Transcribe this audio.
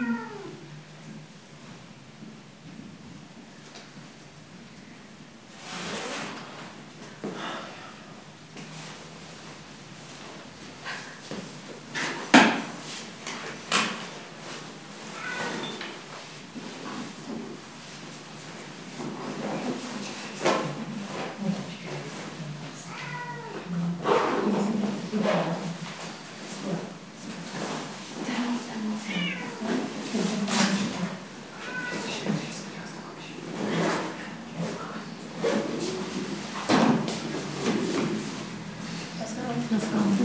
Mm-hmm. That's fine.